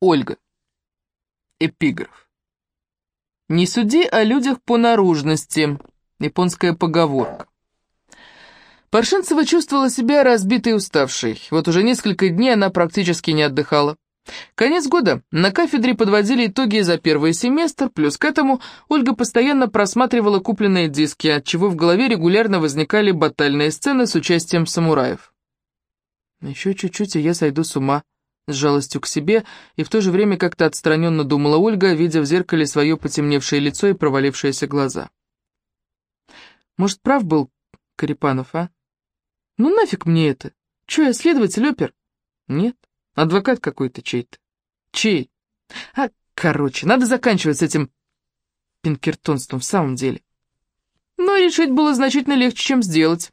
Ольга. Эпиграф. «Не суди о людях по наружности» — японская поговорка. Паршинцева чувствовала себя разбитой и уставшей. Вот уже несколько дней она практически не отдыхала. Конец года. На кафедре подводили итоги за первый семестр, плюс к этому Ольга постоянно просматривала купленные диски, отчего в голове регулярно возникали батальные сцены с участием самураев. «Еще чуть-чуть, и я сойду с ума», — с жалостью к себе, и в то же время как-то отстраненно думала Ольга, видя в зеркале свое потемневшее лицо и провалившиеся глаза. «Может, прав был Карипанов, а? Ну нафиг мне это? Че, я следователь, опер? Нет, Адвокат какой-то чей-то. Чей? А, короче, надо заканчивать с этим пинкертонством в самом деле. Но решить было значительно легче, чем сделать.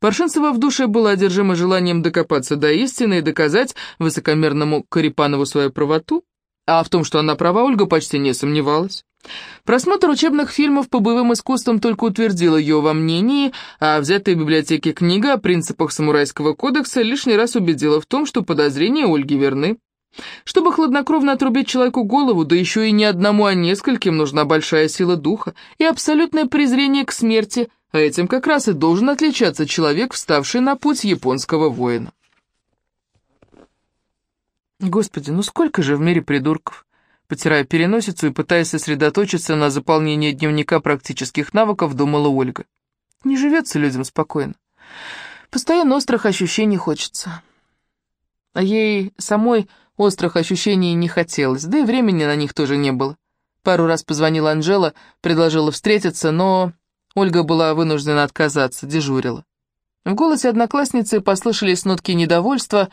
Паршинцева в душе была одержима желанием докопаться до истины и доказать высокомерному Карипанову свою правоту, а в том, что она права, Ольга почти не сомневалась. Просмотр учебных фильмов по боевым искусствам только утвердил ее во мнении, а взятая в библиотеке книга о принципах самурайского кодекса лишний раз убедила в том, что подозрения Ольги верны. Чтобы хладнокровно отрубить человеку голову, да еще и не одному, а нескольким, нужна большая сила духа и абсолютное презрение к смерти, а этим как раз и должен отличаться человек, вставший на путь японского воина. Господи, ну сколько же в мире придурков? Потирая переносицу и пытаясь сосредоточиться на заполнении дневника практических навыков, думала Ольга. Не живется людям спокойно. Постоянно острых ощущений хочется. А ей самой острых ощущений не хотелось, да и времени на них тоже не было. Пару раз позвонила Анжела, предложила встретиться, но Ольга была вынуждена отказаться, дежурила. В голосе одноклассницы послышались нотки недовольства,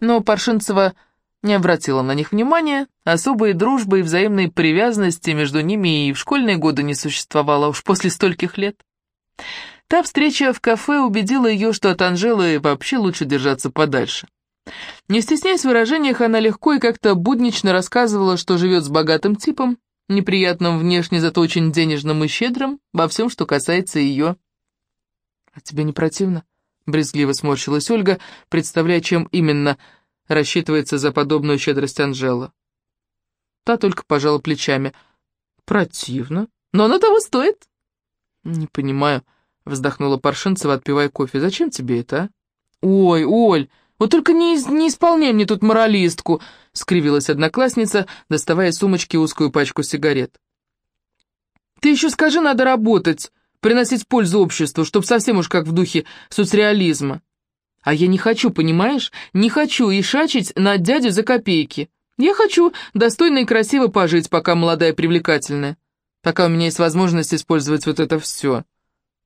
но Паршинцева не обратила на них внимания, особой дружбы и взаимной привязанности между ними и в школьные годы не существовало уж после стольких лет. Та встреча в кафе убедила ее, что от Анжелы вообще лучше держаться подальше. Не стесняясь в выражениях, она легко и как-то буднично рассказывала, что живет с богатым типом, неприятным внешне, зато очень денежным и щедрым, во всем, что касается ее. «А тебе не противно?» — брезгливо сморщилась Ольга, представляя, чем именно — рассчитывается за подобную щедрость Анжела. Та только пожала плечами. «Противно, но оно того стоит». «Не понимаю», — вздохнула Паршинцева, отпивая кофе. «Зачем тебе это, а?» «Ой, Оль, вот только не, не исполняй мне тут моралистку», — скривилась одноклассница, доставая из сумочки узкую пачку сигарет. «Ты еще скажи, надо работать, приносить пользу обществу, чтоб совсем уж как в духе соцреализма». А я не хочу, понимаешь? Не хочу ишачить на дядю за копейки. Я хочу достойно и красиво пожить, пока молодая и привлекательная. Пока у меня есть возможность использовать вот это все.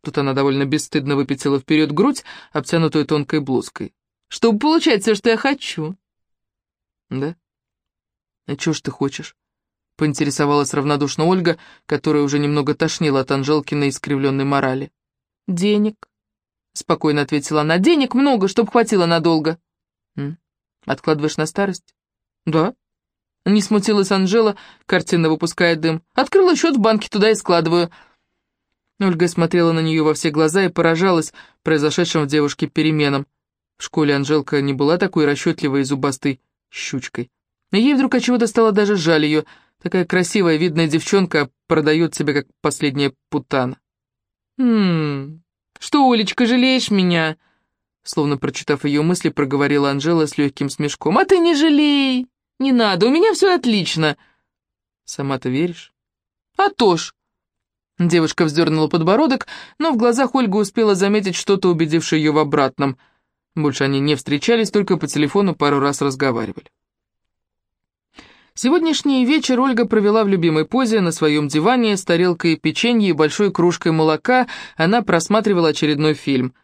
Тут она довольно бесстыдно выпятила вперед грудь, обтянутую тонкой блузкой. Чтобы получать все, что я хочу. Да? А чего ж ты хочешь? Поинтересовалась равнодушно Ольга, которая уже немного тошнила от Анжелкиной искривленной морали. Денег. — спокойно ответила она. «Денег много, чтоб хватило надолго». М? «Откладываешь на старость?» «Да». Не смутилась Анжела, картинно выпуская дым. «Открыла счет в банке, туда и складываю». Ольга смотрела на нее во все глаза и поражалась произошедшим в девушке переменам. В школе Анжелка не была такой расчетливой и зубастой щучкой. И ей вдруг от чего-то стало даже жаль ее. Такая красивая, видная девчонка продает себя как последняя путана. «Хм, что, Олечка, жалеешь меня?» Словно прочитав ее мысли, проговорила Анжела с легким смешком. «А ты не жалей! Не надо, у меня все отлично!» «Сама-то веришь?» «А то ж!» Девушка вздернула подбородок, но в глазах Ольга успела заметить что-то, убедившее ее в обратном. Больше они не встречались, только по телефону пару раз разговаривали. Сегодняшний вечер Ольга провела в любимой позе на своем диване с тарелкой печенья и большой кружкой молока. Она просматривала очередной фильм.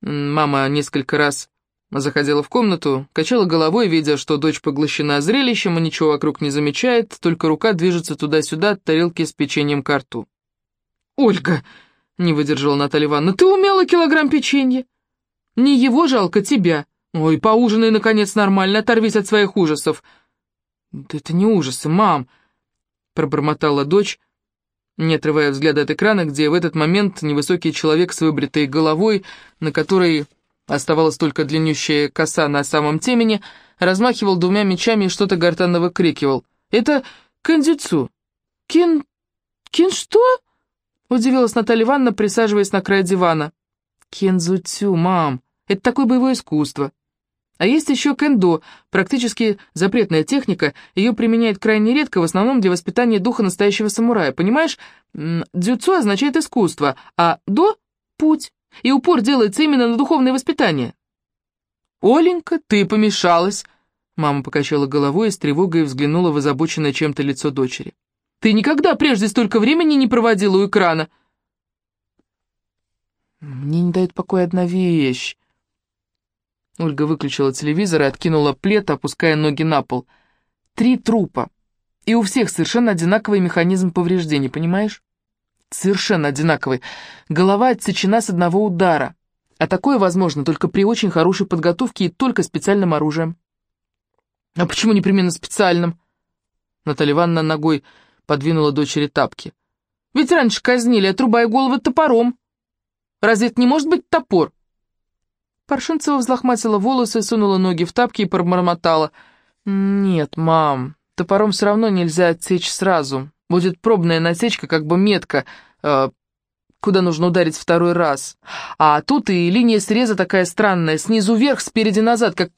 Мама несколько раз заходила в комнату, качала головой, видя, что дочь поглощена зрелищем и ничего вокруг не замечает, только рука движется туда-сюда от тарелки с печеньем к рту. «Ольга!» — не выдержала Наталья Ивановна. «Ты умела килограмм печенья? Не его жалко, тебя. Ой, поужинай, наконец, нормально, оторвись от своих ужасов». «Да это не ужасы, мам!» — пробормотала дочь, не отрывая взгляда от экрана, где в этот момент невысокий человек с выбритой головой, на которой оставалась только длиннющая коса на самом темени, размахивал двумя мечами и что-то гортанно выкрикивал. «Это Кандицу!» «Кин... Кин что?» — удивилась Наталья Ивановна, присаживаясь на край дивана. «Кензуцю, мам, это такое боевое искусство. А есть еще кендо, практически запретная техника, ее применяют крайне редко, в основном для воспитания духа настоящего самурая, понимаешь? Дзюцу означает искусство, а до — путь, и упор делается именно на духовное воспитание». «Оленька, ты помешалась!» Мама покачала головой и с тревогой взглянула в озабоченное чем-то лицо дочери. «Ты никогда прежде столько времени не проводила у экрана!» «Мне не дает покоя одна вещь». Ольга выключила телевизор и откинула плед, опуская ноги на пол. «Три трупа. И у всех совершенно одинаковый механизм повреждений, понимаешь? Совершенно одинаковый. Голова отсечена с одного удара. А такое возможно только при очень хорошей подготовке и только специальным оружием. А почему непременно специальным? Наталья Ивановна ногой подвинула дочери тапки. Ведь раньше казнили, отрубая головы топором. Разве это не может быть топор? Паршинцева взлохматила волосы, сунула ноги в тапки и пробормотала. «Нет, мам, топором все равно нельзя отсечь сразу. Будет пробная насечка, как бы метка, э, куда нужно ударить второй раз. А тут и линия среза такая странная, снизу вверх, спереди назад, как...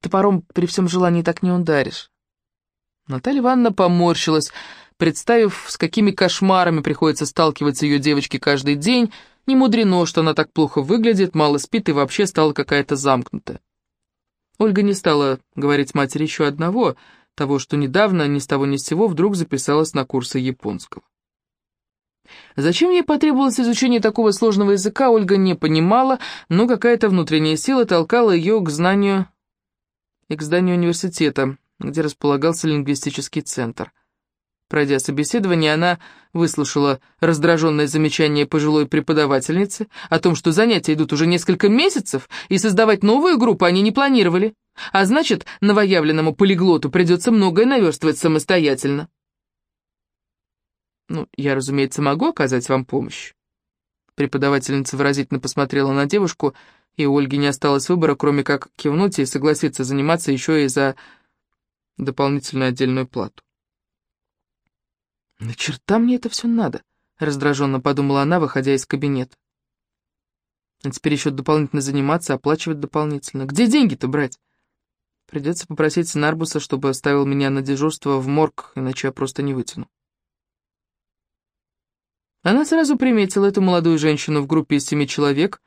Топором при всем желании так не ударишь. Наталья Ивановна поморщилась, представив, с какими кошмарами приходится сталкиваться ее девочке каждый день. Не мудрено, что она так плохо выглядит, мало спит и вообще стала какая-то замкнутая. Ольга не стала говорить матери еще одного, того, что недавно, ни с того ни с сего, вдруг записалась на курсы японского. Зачем ей потребовалось изучение такого сложного языка, Ольга не понимала, но какая-то внутренняя сила толкала ее к знанию и к зданию университета, где располагался лингвистический центр. Пройдя собеседование, она выслушала раздраженное замечание пожилой преподавательницы о том, что занятия идут уже несколько месяцев, и создавать новую группу они не планировали. А значит, новоявленному полиглоту придется многое наверстывать самостоятельно. Ну, я, разумеется, могу оказать вам помощь. Преподавательница выразительно посмотрела на девушку, и у Ольги не осталось выбора, кроме как кивнуть и согласиться заниматься еще и за дополнительную отдельную плату. «На черта мне это все надо?» — раздраженно подумала она, выходя из кабинета. А теперь еще дополнительно заниматься, оплачивать дополнительно. Где деньги-то брать? Придется попросить Нарбуса, чтобы оставил меня на дежурство в морг, иначе я просто не вытяну. Она сразу приметила эту молодую женщину в группе из семи человек.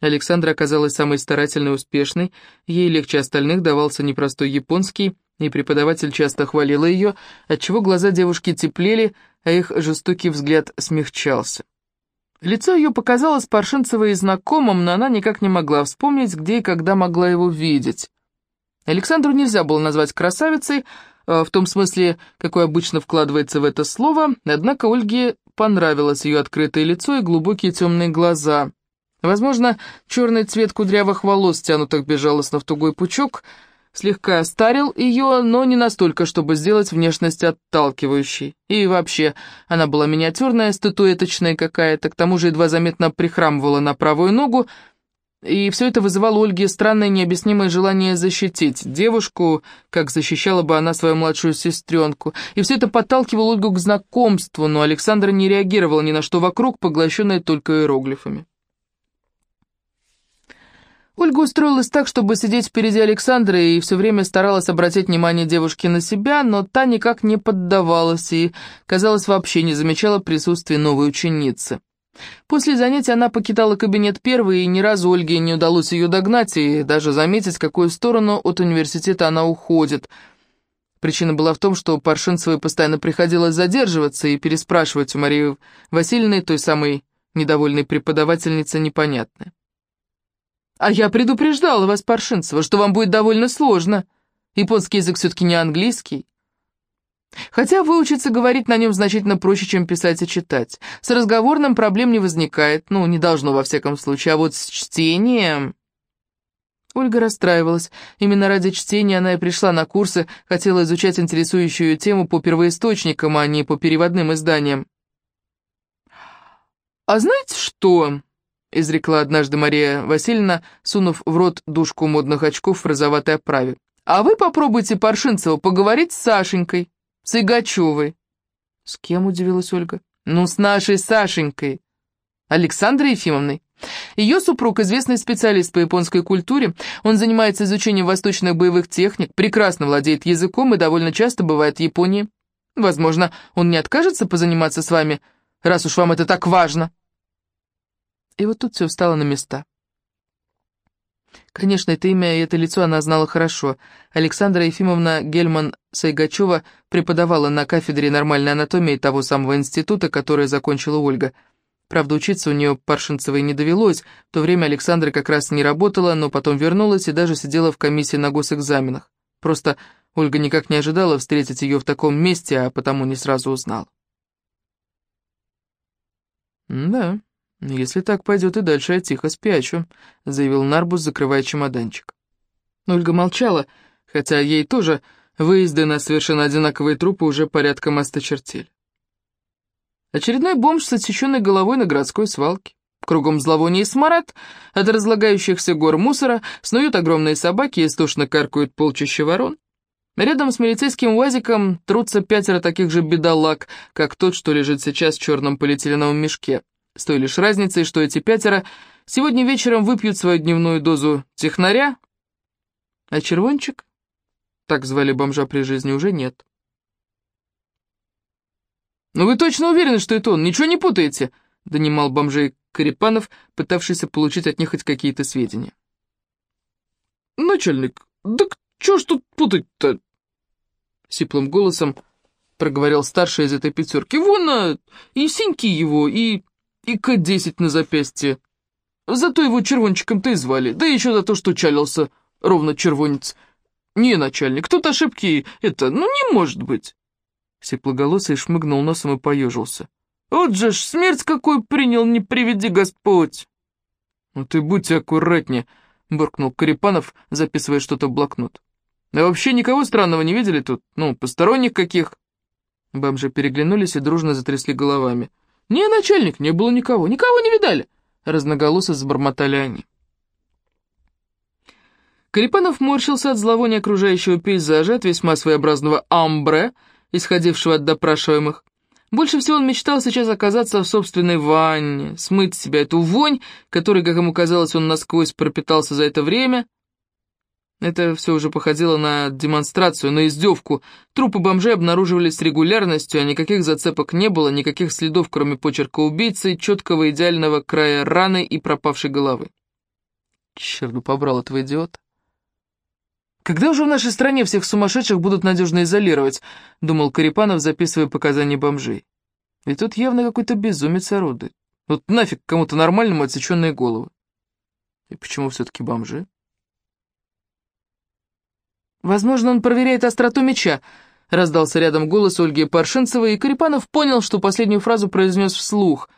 Александра оказалась самой старательной и успешной, ей легче остальных давался непростой японский, и преподаватель часто хвалила ее, отчего глаза девушки теплели, а их жестокий взгляд смягчался. Лицо ее показалось Паршинцевой знакомым, но она никак не могла вспомнить, где и когда могла его видеть. Александру нельзя было назвать красавицей, э, в том смысле, какой обычно вкладывается в это слово, однако Ольге понравилось ее открытое лицо и глубокие темные глаза. Возможно, черный цвет кудрявых волос, тянутых безжалостно в тугой пучок, слегка остарил ее, но не настолько, чтобы сделать внешность отталкивающей. И вообще, она была миниатюрная, статуэточная какая-то, к тому же едва заметно прихрамывала на правую ногу, и все это вызывало у Ольги странное необъяснимое желание защитить девушку, как защищала бы она свою младшую сестренку. И все это подталкивало Ольгу к знакомству, но Александра не реагировала ни на что вокруг, поглощенная только иероглифами. Ольга устроилась так, чтобы сидеть впереди Александра, и все время старалась обратить внимание девушки на себя, но та никак не поддавалась и, казалось, вообще не замечала присутствия новой ученицы. После занятия она покидала кабинет первой, и ни разу Ольге не удалось ее догнать и даже заметить, в какую сторону от университета она уходит. Причина была в том, что Паршинцевой постоянно приходилось задерживаться и переспрашивать у Марии Васильевны, той самой недовольной преподавательницы, непонятное. «А я предупреждала вас, Паршинцева, что вам будет довольно сложно. Японский язык все-таки не английский. Хотя выучиться говорить на нем значительно проще, чем писать и читать. С разговорным проблем не возникает, ну, не должно во всяком случае, а вот с чтением... Ольга расстраивалась. Именно ради чтения она и пришла на курсы, хотела изучать интересующую тему по первоисточникам, а не по переводным изданиям. «А знаете что?» — изрекла однажды Мария Васильевна, сунув в рот дужку модных очков в розоватой оправе. «А вы попробуйте, Паршинцева, поговорить с Сашенькой, с Игачевой». «С кем?» — удивилась Ольга. «Ну, с нашей Сашенькой, Александрой Ефимовной. Ее супруг — известный специалист по японской культуре, он занимается изучением восточных боевых техник, прекрасно владеет языком и довольно часто бывает в Японии. Возможно, он не откажется позаниматься с вами, раз уж вам это так важно». И вот тут все встало на места. Конечно, это имя и это лицо она знала хорошо. Александра Ефимовна Гельман-Сайгачева преподавала на кафедре нормальной анатомии того самого института, который закончила Ольга. Правда, учиться у нее Паршинцевой не довелось, в то время Александра как раз не работала, но потом вернулась и даже сидела в комиссии на госэкзаменах. Просто Ольга никак не ожидала встретить ее в таком месте, а потому не сразу узнала. «Да», «Если так пойдет и дальше, я тихо спячу», — заявил Нарбус, закрывая чемоданчик. Ольга молчала, хотя ей тоже выезды на совершенно одинаковые трупы уже порядком осточертели. Очередной бомж с отсеченной головой на городской свалке. Кругом зловоние и смарад, от разлагающихся гор мусора снуют огромные собаки и истошно каркают полчища ворон. Рядом с милицейским УАЗиком трутся пятеро таких же бедолаг, как тот, что лежит сейчас в черном полиэтиленовом мешке. С той лишь разницей, что эти пятеро сегодня вечером выпьют свою дневную дозу технаря, а червончик, так звали бомжа при жизни, уже нет. «Ну вы точно уверены, что это он? Ничего не путаете?» — донимал бомжей Карипанов, пытавшийся получить от них хоть какие-то сведения. «Начальник, да чё ж тут путать-то?» Сиплым голосом проговорил старший из этой пятерки. «Вон, а, и синьки его, и и К-10 на запястье. Зато его червончиком-то и звали, да еще за то, что чалился, ровно червонец. Не, начальник, тут ошибки, это, ну не может быть. Сеплоголосый шмыгнул носом и поежился. Вот же ж смерть какой принял, не приведи Господь. Ну ты будьте аккуратнее, буркнул Карипанов, записывая что-то в блокнот. А вообще никого странного не видели тут? Ну, посторонних каких? Бомжи переглянулись и дружно затрясли головами. «Не, начальник, не было никого, никого не видали!» Разноголосо забормотали они. Карипанов морщился от зловония окружающего пейзажа, от весьма своеобразного амбре, исходившего от допрашиваемых. Больше всего он мечтал сейчас оказаться в собственной ванне, смыть с себя эту вонь, которой, как ему казалось, он насквозь пропитался за это время, это все уже походило на демонстрацию, на издевку. Трупы бомжей обнаруживались с регулярностью, а никаких зацепок не было, никаких следов, кроме почерка убийцы, четкого идеального края раны и пропавшей головы. Черт бы побрал этого идиота. «Когда уже в нашей стране всех сумасшедших будут надежно изолировать?» — думал Карипанов, записывая показания бомжей. «И тут явно какой-то безумец орудует. Вот нафиг кому-то нормальному отсеченные головы. И почему все-таки бомжи?» «Возможно, он проверяет остроту меча», — раздался рядом голос Ольги Паршинцевой, и Карипанов понял, что последнюю фразу произнес вслух.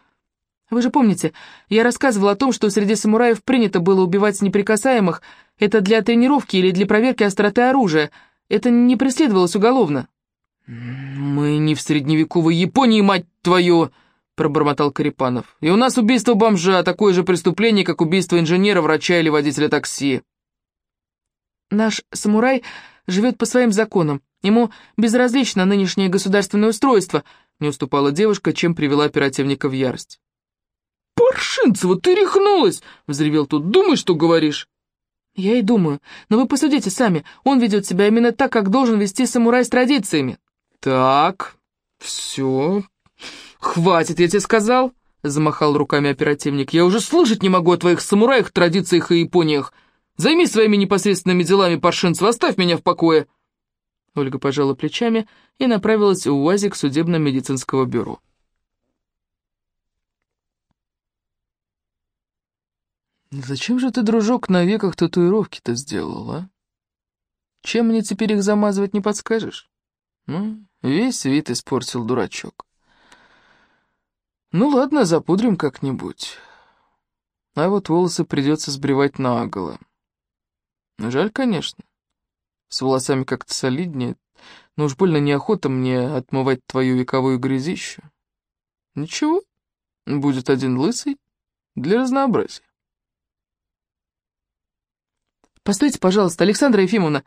«Вы же помните, я рассказывал о том, что среди самураев принято было убивать неприкасаемых. Это для тренировки или для проверки остроты оружия. Это не преследовалось уголовно». «Мы не в средневековой Японии, мать твою!» — пробормотал Карипанов. «И у нас убийство бомжа, такое же преступление, как убийство инженера, врача или водителя такси». Наш самурай живет по своим законам. Ему безразлично нынешнее государственное устройство», — не уступала девушка, чем привела оперативника в ярость. «Паршинцева, ты рехнулась!» — взревел тут. «Думай, что говоришь!» «Я и думаю. Но вы посудите сами. Он ведет себя именно так, как должен вести самурай с традициями». «Так, все. Хватит, я тебе сказал!» — замахал руками оперативник. «Я уже слышать не могу о твоих самураях, традициях и Япониях. Займись своими непосредственными делами, Паршинцев, оставь меня в покое!» Ольга пожала плечами и направилась в УАЗик судебно-медицинского бюро. «Зачем же ты, дружок, на веках татуировки-то сделал, а? Чем мне теперь их замазывать, не подскажешь? Ну, весь вид испортил дурачок. Ну ладно, запудрим как-нибудь. А вот волосы придется сбривать наголо. Жаль, конечно. С волосами как-то солиднее, но уж больно неохота мне отмывать твою вековую грязищу. Ничего, будет один лысый, для разнообразия. «Постойте, пожалуйста, Александра Ефимовна!»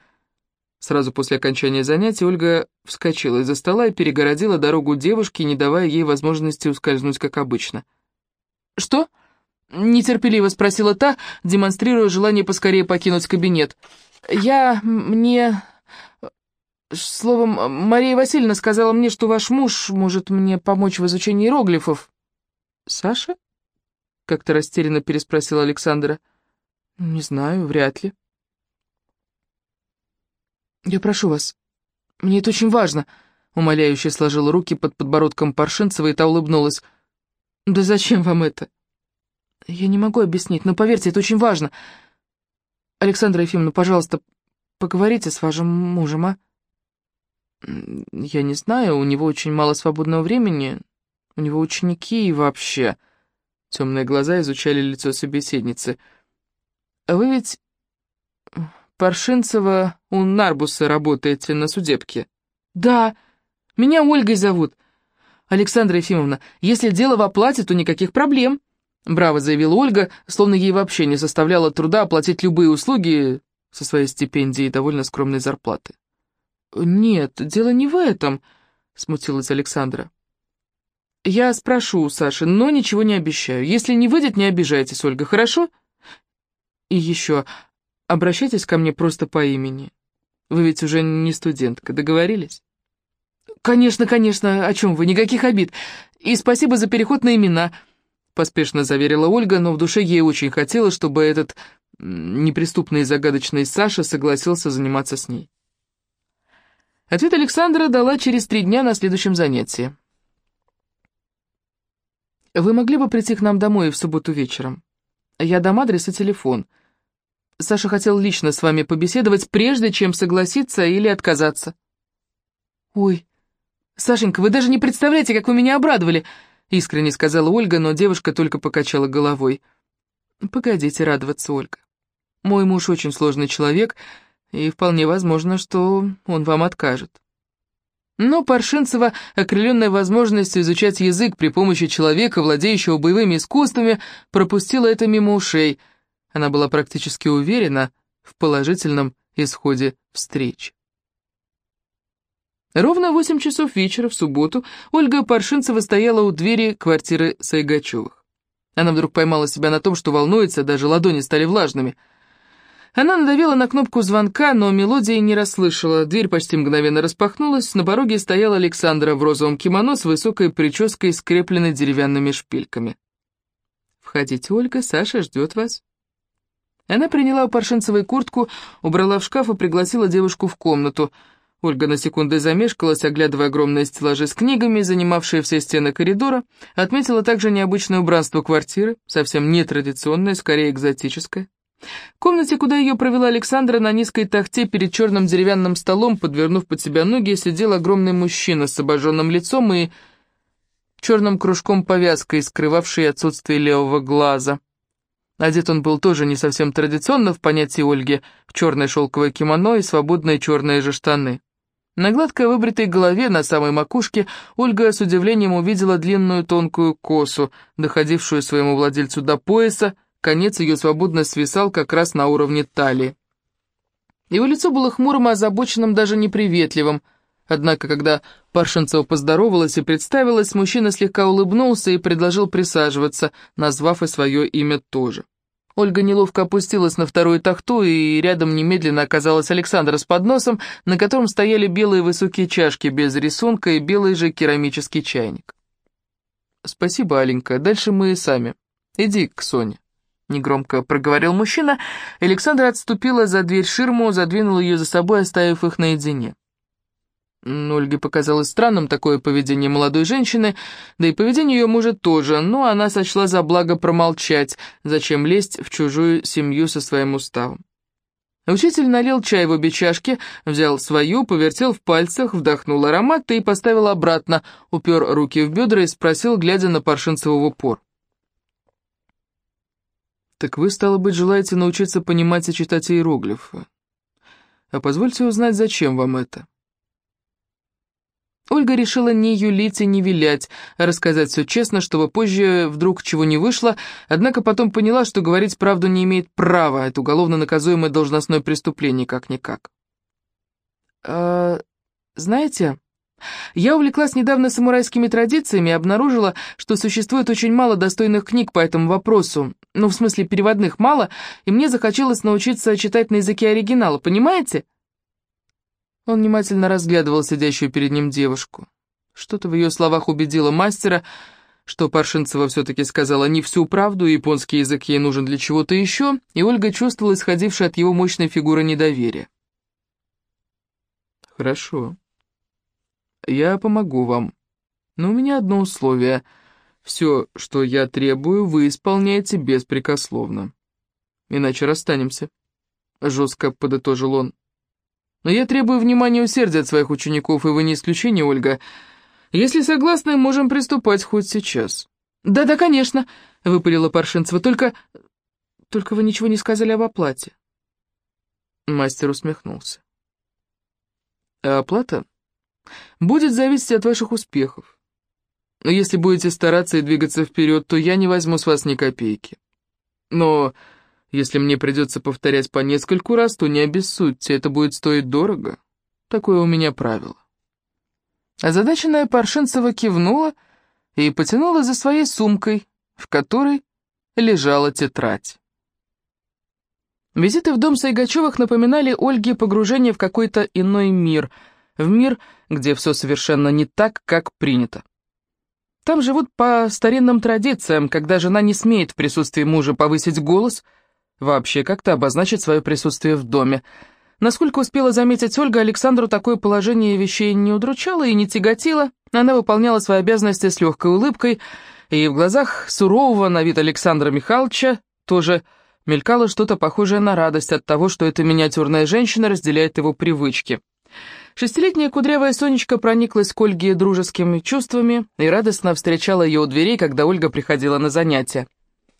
Сразу после окончания занятия Ольга вскочила из-за стола и перегородила дорогу девушке, не давая ей возможности ускользнуть, как обычно. «Что?» — нетерпеливо спросила та, демонстрируя желание поскорее покинуть кабинет. «Я... мне... Словом, Мария Васильевна сказала мне, что ваш муж может мне помочь в изучении иероглифов». «Саша?» — как-то растерянно переспросила Александра. «Не знаю, вряд ли». «Я прошу вас, мне это очень важно», — умоляюще сложила руки под подбородком Паршинцева, и та улыбнулась. «Да зачем вам это?» «Я не могу объяснить, но поверьте, это очень важно. Александра Ефимовна, пожалуйста, поговорите с вашим мужем, а?» «Я не знаю, у него очень мало свободного времени, у него ученики и вообще...» Темные глаза изучали лицо собеседницы. «А вы ведь Паршинцева у Нарбуса работаете на судебке?» «Да, меня Ольгой зовут. Александра Ефимовна, если дело в оплате, то никаких проблем», — браво заявила Ольга, словно ей вообще не составляло труда оплатить любые услуги со своей стипендией и довольно скромной зарплаты. «Нет, дело не в этом», — смутилась Александра. «Я спрошу у Саши, но ничего не обещаю. Если не выйдет, не обижайтесь, Ольга, хорошо?» «И еще, Обращайтесь ко мне просто по имени. Вы ведь уже не студентка, договорились? Конечно, конечно, о чем вы, никаких обид. И спасибо за переход на имена, поспешно заверила Ольга, но в душе ей очень хотелось, чтобы этот неприступный и загадочный Саша согласился заниматься с ней. Ответ Александра дала через три дня на следующем занятии. «Вы могли бы прийти к нам домой в субботу вечером? Я дам адрес и телефон». Саша хотел лично с вами побеседовать, прежде чем согласиться или отказаться». «Ой, Сашенька, вы даже не представляете, как вы меня обрадовали!» Искренне сказала Ольга, но девушка только покачала головой. «Погодите радоваться, Ольга. Мой муж очень сложный человек, и вполне возможно, что он вам откажет». Но Паршинцева, окрыленная возможностью изучать язык при помощи человека, владеющего боевыми искусствами, пропустила это мимо ушей – она была практически уверена в положительном исходе встречи. Ровно в восемь часов вечера в субботу Ольга Паршинцева стояла у двери квартиры Сайгачевых. Она вдруг поймала себя на том, что волнуется, даже ладони стали влажными. Она надавила на кнопку звонка, но мелодии не расслышала. Дверь почти мгновенно распахнулась, на пороге стоял Александра в розовом кимоно с высокой прической, скрепленной деревянными шпильками. «Входите, Ольга, Саша ждет вас». Она приняла у Паршинцевой куртку, убрала в шкаф и пригласила девушку в комнату. Ольга на секунду замешкалась, оглядывая огромные стеллажи с книгами, занимавшие все стены коридора, отметила также необычное убранство квартиры, совсем нетрадиционное, скорее экзотическое. В комнате, куда ее провела Александра, на низкой тахте перед черным деревянным столом, подвернув под себя ноги, сидел огромный мужчина с обожженным лицом и черным кружком повязкой, скрывавшей отсутствие левого глаза. Одет он был тоже не совсем традиционно в понятии Ольги, в черное шелковое кимоно и свободные черные же штаны. На гладко выбритой голове, на самой макушке, Ольга с удивлением увидела длинную тонкую косу, доходившую своему владельцу до пояса, конец ее свободно свисал как раз на уровне талии. Его лицо было хмурым, озабоченным, даже неприветливым. Однако, когда Паршинцева поздоровалась и представилась, мужчина слегка улыбнулся и предложил присаживаться, назвав и свое имя тоже. Ольга неловко опустилась на вторую тахту, и рядом немедленно оказалась Александра с подносом, на котором стояли белые высокие чашки без рисунка и белый же керамический чайник. «Спасибо, Аленька, дальше мы сами. Иди к Соне». Негромко проговорил мужчина, Александра отступила за дверь ширму, задвинула ее за собой, оставив их наедине. Ольге показалось странным такое поведение молодой женщины, да и поведение ее мужа тоже, но она сочла за благо промолчать, зачем лезть в чужую семью со своим уставом. Учитель налил чай в обе чашки, взял свою, повертел в пальцах, вдохнул аромат и поставил обратно, упер руки в бедра и спросил, глядя на Паршинцева в упор. «Так вы, стало быть, желаете научиться понимать и читать иероглифы. А позвольте узнать, зачем вам это?» Ольга решила не юлить и не вилять, а рассказать все честно, чтобы позже вдруг чего не вышло, однако потом поняла, что говорить правду не имеет права, это уголовно наказуемое должностное преступление, как-никак. «А, знаете, я увлеклась недавно самурайскими традициями и обнаружила, что существует очень мало достойных книг по этому вопросу, ну, в смысле, переводных мало, и мне захотелось научиться читать на языке оригинала, понимаете?» Он внимательно разглядывал сидящую перед ним девушку. Что-то в ее словах убедило мастера, что Паршинцева все-таки сказала не всю правду, японский язык ей нужен для чего-то еще, и Ольга чувствовала исходившее от его мощной фигуры недоверие. «Хорошо. Я помогу вам. Но у меня одно условие. Все, что я требую, вы исполняете беспрекословно. Иначе расстанемся», — жестко подытожил он. Но я требую внимания и усердия от своих учеников, и вы не исключение, Ольга. Если согласны, можем приступать хоть сейчас». «Да-да, конечно», — выпалила Паршинцева, — «только... только вы ничего не сказали об оплате». Мастер усмехнулся. «А оплата будет зависеть от ваших успехов. Если будете стараться и двигаться вперед, то я не возьму с вас ни копейки. Но если мне придется повторять по нескольку раз, то не обессудьте, это будет стоить дорого. Такое у меня правило. Озадаченная Паршинцева кивнула и потянула за своей сумкой, в которой лежала тетрадь. Визиты в дом Сайгачевых напоминали Ольге погружение в какой-то иной мир, в мир, где все совершенно не так, как принято. Там живут по старинным традициям, когда жена не смеет в присутствии мужа повысить голос — вообще как-то обозначить свое присутствие в доме. Насколько успела заметить Ольга, Александру такое положение вещей не удручало и не тяготило. Она выполняла свои обязанности с легкой улыбкой, и в глазах сурового на вид Александра Михайловича тоже мелькало что-то похожее на радость от того, что эта миниатюрная женщина разделяет его привычки. Шестилетняя кудрявая Сонечка прониклась к Ольге дружескими чувствами и радостно встречала ее у дверей, когда Ольга приходила на занятия.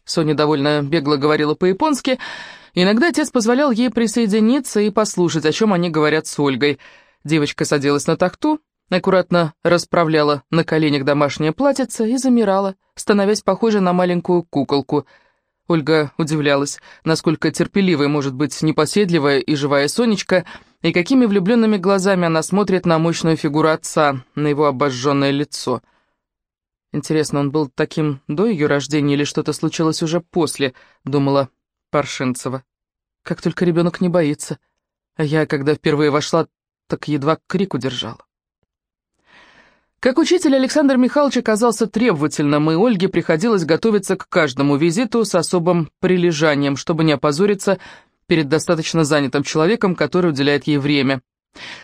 Соня довольно бегло говорила по-японски. Иногда отец позволял ей присоединиться и послушать, о чем они говорят с Ольгой. Девочка садилась на тахту, аккуратно расправляла на коленях домашнее платьице и замирала, становясь похожей на маленькую куколку. Ольга удивлялась, насколько терпеливой может быть непоседливая и живая Сонечка, и какими влюбленными глазами она смотрит на мощную фигуру отца, на его обожженное лицо — Интересно, он был таким до ее рождения или что-то случилось уже после, думала Паршинцева. Как только ребенок не боится. А я, когда впервые вошла, так едва крик удержала. Как учитель Александр Михайлович оказался требовательным, и Ольге приходилось готовиться к каждому визиту с особым прилежанием, чтобы не опозориться перед достаточно занятым человеком, который уделяет ей время.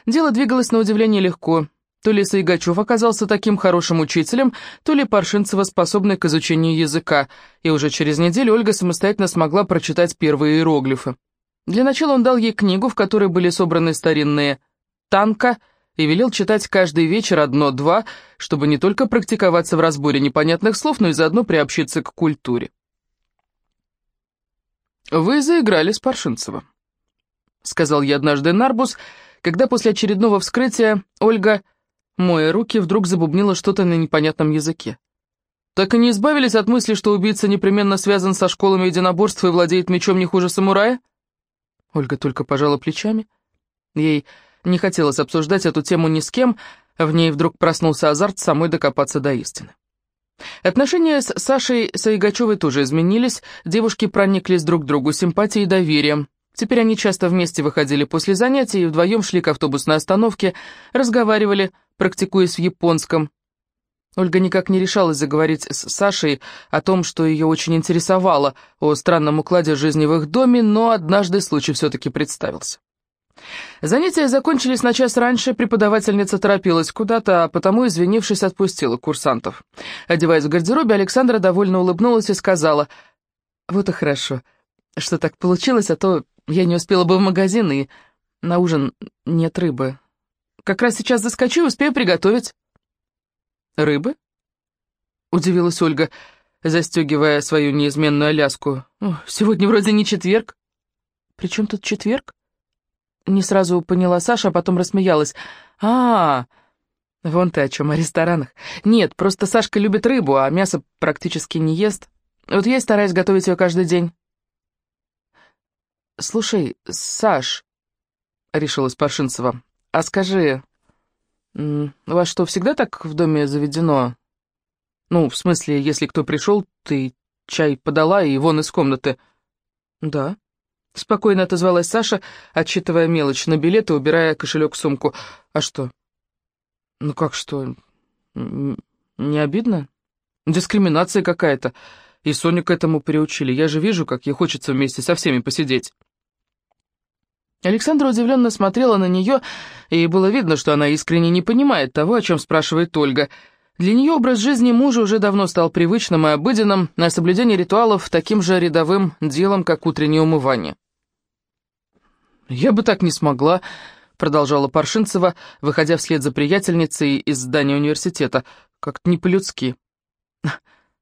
Дело двигалось на удивление легко. То ли Сайгачев оказался таким хорошим учителем, то ли Паршинцева способной к изучению языка, и уже через неделю Ольга самостоятельно смогла прочитать первые иероглифы. Для начала он дал ей книгу, в которой были собраны старинные «танка», и велел читать каждый вечер одно-два, чтобы не только практиковаться в разборе непонятных слов, но и заодно приобщиться к культуре. «Вы заиграли с Паршинцевым», — сказал я однажды Нарбус, когда после очередного вскрытия Ольга Моя руки вдруг забубнила что-то на непонятном языке. Так и не избавились от мысли, что убийца непременно связан со школами единоборства и владеет мечом не хуже самурая? Ольга только пожала плечами. Ей не хотелось обсуждать эту тему ни с кем, в ней вдруг проснулся азарт самой докопаться до истины. Отношения с Сашей Саигачевой тоже изменились, девушки прониклись друг к другу симпатией и доверием. Теперь они часто вместе выходили после занятий и вдвоем шли к автобусной остановке, разговаривали, практикуясь в японском. Ольга никак не решалась заговорить с Сашей о том, что ее очень интересовало, о странном укладе жизни в их доме, но однажды случай все-таки представился. Занятия закончились на час раньше, преподавательница торопилась куда-то, а потому, извинившись, отпустила курсантов. Одеваясь в гардеробе, Александра довольно улыбнулась и сказала, «Вот и хорошо, что так получилось, а то я не успела бы в магазин, и на ужин нет рыбы. Как раз сейчас заскочу и успею приготовить». «Рыбы?» — удивилась Ольга, застегивая свою неизменную аляску. «Сегодня вроде не четверг». «При чем тут четверг?» Не сразу поняла Саша, а потом рассмеялась. «А, Вон ты о чем, о ресторанах. Нет, просто Сашка любит рыбу, а мясо практически не ест. Вот я и стараюсь готовить ее каждый день. «Слушай, Саш», — решилась Паршинцева, — «а скажи, у вас что, всегда так в доме заведено? Ну, в смысле, если кто пришел, ты чай подала и вон из комнаты». «Да», — спокойно отозвалась Саша, отчитывая мелочь на билет и убирая кошелек в сумку. «А что?» «Ну как что? Не обидно? Дискриминация какая-то. И Соню к этому приучили. Я же вижу, как ей хочется вместе со всеми посидеть». Александра удивленно смотрела на нее, и было видно, что она искренне не понимает того, о чем спрашивает Ольга. Для нее образ жизни мужа уже давно стал привычным и обыденным, а соблюдение ритуалов таким же рядовым делом, как утреннее умывание. «Я бы так не смогла», — продолжала Паршинцева, выходя вслед за приятельницей из здания университета. «Как-то не по-людски».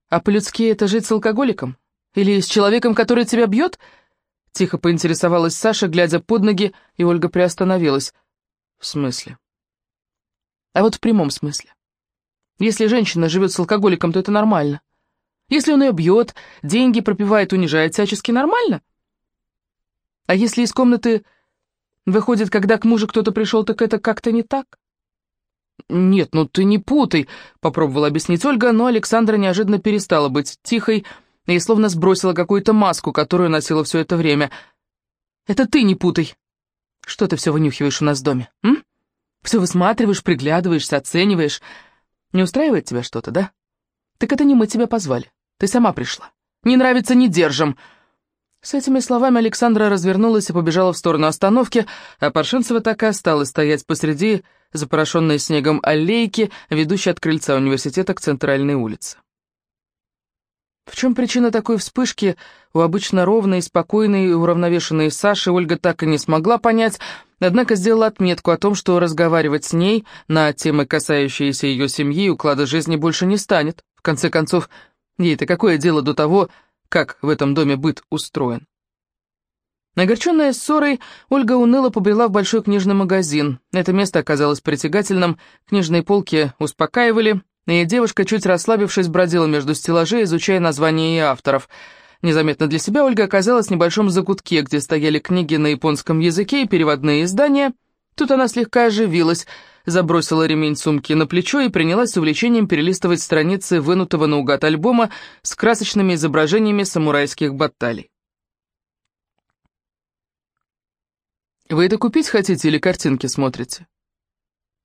«А по-людски это жить с алкоголиком? Или с человеком, который тебя бьет?» Тихо поинтересовалась Саша, глядя под ноги, и Ольга приостановилась. «В смысле?» «А вот в прямом смысле. Если женщина живет с алкоголиком, то это нормально. Если он ее бьет, деньги пропивает, унижает всячески, нормально? А если из комнаты выходит, когда к мужу кто-то пришел, так это как-то не так?» «Нет, ну ты не путай», — попробовала объяснить Ольга, но Александра неожиданно перестала быть тихой, — и словно сбросила какую-то маску, которую носила все это время. «Это ты не путай. Что ты все вынюхиваешь у нас в доме, м? Все высматриваешь, приглядываешься, оцениваешь. Не устраивает тебя что-то, да? Так это не мы тебя позвали. Ты сама пришла. Не нравится, не держим». С этими словами Александра развернулась и побежала в сторону остановки, а Паршинцева так и осталась стоять посреди запорошенной снегом аллейки, ведущей от крыльца университета к центральной улице. В чем причина такой вспышки, у обычно ровной, спокойной и уравновешенной Саши Ольга так и не смогла понять, однако сделала отметку о том, что разговаривать с ней на темы, касающиеся ее семьи и уклада жизни, больше не станет. В конце концов, ей-то какое дело до того, как в этом доме быт устроен? Огорченная ссорой, Ольга уныло побрела в большой книжный магазин. Это место оказалось притягательным, книжные полки успокаивали, и девушка, чуть расслабившись, бродила между стеллажей, изучая названия и авторов. Незаметно для себя Ольга оказалась в небольшом закутке, где стояли книги на японском языке и переводные издания. Тут она слегка оживилась, забросила ремень сумки на плечо и принялась с увлечением перелистывать страницы вынутого наугад альбома с красочными изображениями самурайских баталий. «Вы это купить хотите или картинки смотрите?»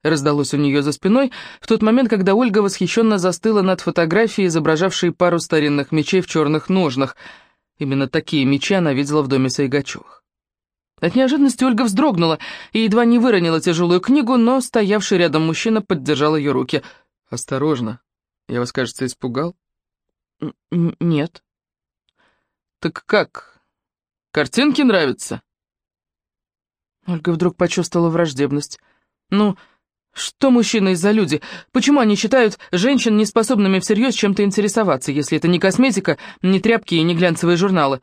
Раздалось у нее за спиной в тот момент, когда Ольга восхищенно застыла над фотографией, изображавшей пару старинных мечей в черных ножнах. Именно такие мечи она видела в доме Сайгачевых. От неожиданности Ольга вздрогнула и едва не выронила тяжелую книгу, но стоявший рядом мужчина поддержал ее руки. «Осторожно, я вас, кажется, испугал?» «Нет». «Так как? Картинки нравятся?» Ольга вдруг почувствовала враждебность. «Ну...» Что мужчины за люди? Почему они считают женщин неспособными всерьез чем-то интересоваться, если это не косметика, не тряпки и не глянцевые журналы?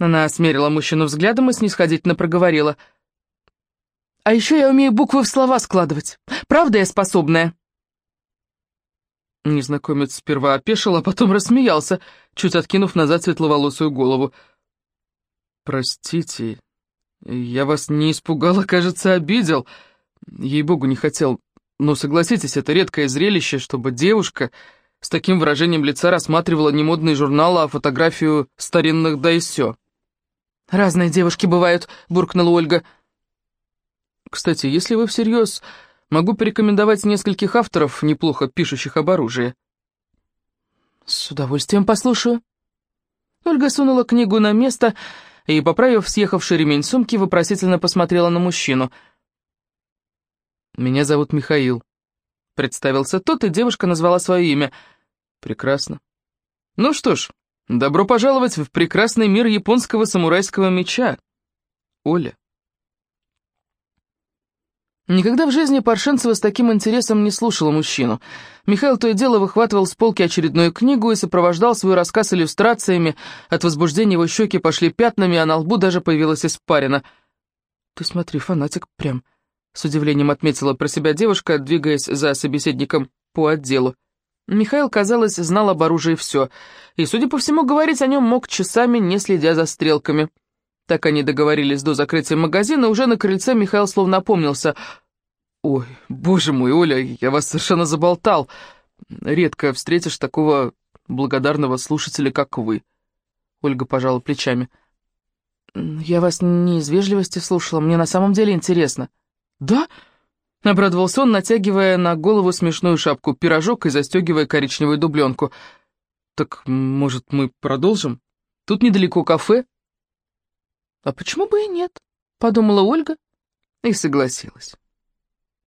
Она смерила мужчину взглядом и снисходительно проговорила. «А еще я умею буквы в слова складывать. Правда я способная?» Незнакомец сперва опешил, а потом рассмеялся, чуть откинув назад светловолосую голову. «Простите, я вас не испугал, а, кажется, обидел». Ей-богу, не хотел. Но согласитесь, это редкое зрелище, чтобы девушка с таким выражением лица рассматривала не модные журналы, а фотографию старинных да и сё. «Разные девушки бывают», — буркнула Ольга. «Кстати, если вы всерьез, могу порекомендовать нескольких авторов, неплохо пишущих об оружии». «С удовольствием послушаю». Ольга сунула книгу на место и, поправив съехавший ремень сумки, вопросительно посмотрела на мужчину — «Меня зовут Михаил». Представился тот, и девушка назвала свое имя. «Прекрасно». «Ну что ж, добро пожаловать в прекрасный мир японского самурайского меча, Оля». Никогда в жизни Паршенцева с таким интересом не слушала мужчину. Михаил то и дело выхватывал с полки очередную книгу и сопровождал свой рассказ иллюстрациями. От возбуждения его щеки пошли пятнами, а на лбу даже появилась испарина. «Ты смотри, фанатик прям», С удивлением отметила про себя девушка, двигаясь за собеседником по отделу. Михаил, казалось, знал об оружии все, и, судя по всему, говорить о нем мог часами, не следя за стрелками. Так они договорились до закрытия магазина, уже на крыльце Михаил словно опомнился. «Ой, боже мой, Оля, я вас совершенно заболтал. Редко встретишь такого благодарного слушателя, как вы». Ольга пожала плечами. «Я вас не из вежливости слушала, мне на самом деле интересно». «Да?» — обрадовался он, натягивая на голову смешную шапку-пирожок и застегивая коричневую дубленку. «Так, может, мы продолжим? Тут недалеко кафе». «А почему бы и нет?» — подумала Ольга и согласилась.